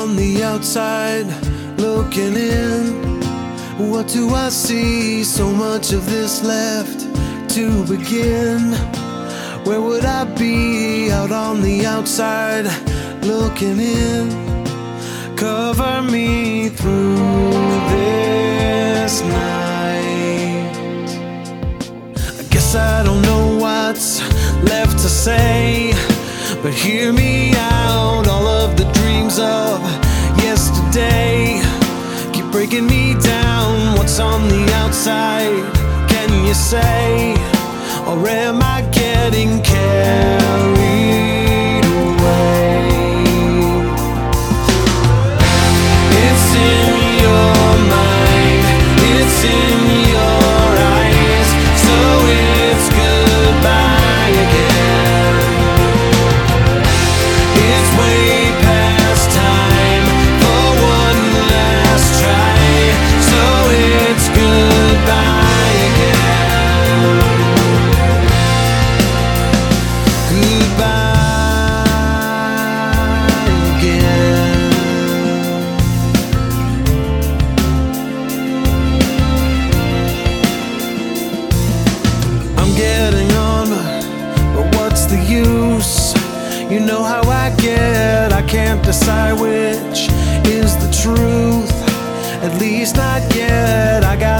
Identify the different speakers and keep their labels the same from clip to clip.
Speaker 1: on the outside looking in. What do I see? So much of this left to begin. Where would I be out on the outside looking in? Cover me through this night. I guess I don't know what's left to say, but hear me out. All of the dreams of breaking me down. What's on the outside? Can you say? Or am I getting carried use? You know how I get, I can't decide which is the truth. At least not yet, I got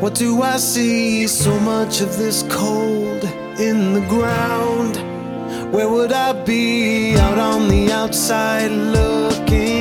Speaker 1: What do I see? So much of this cold in the ground. Where would I be out on the outside looking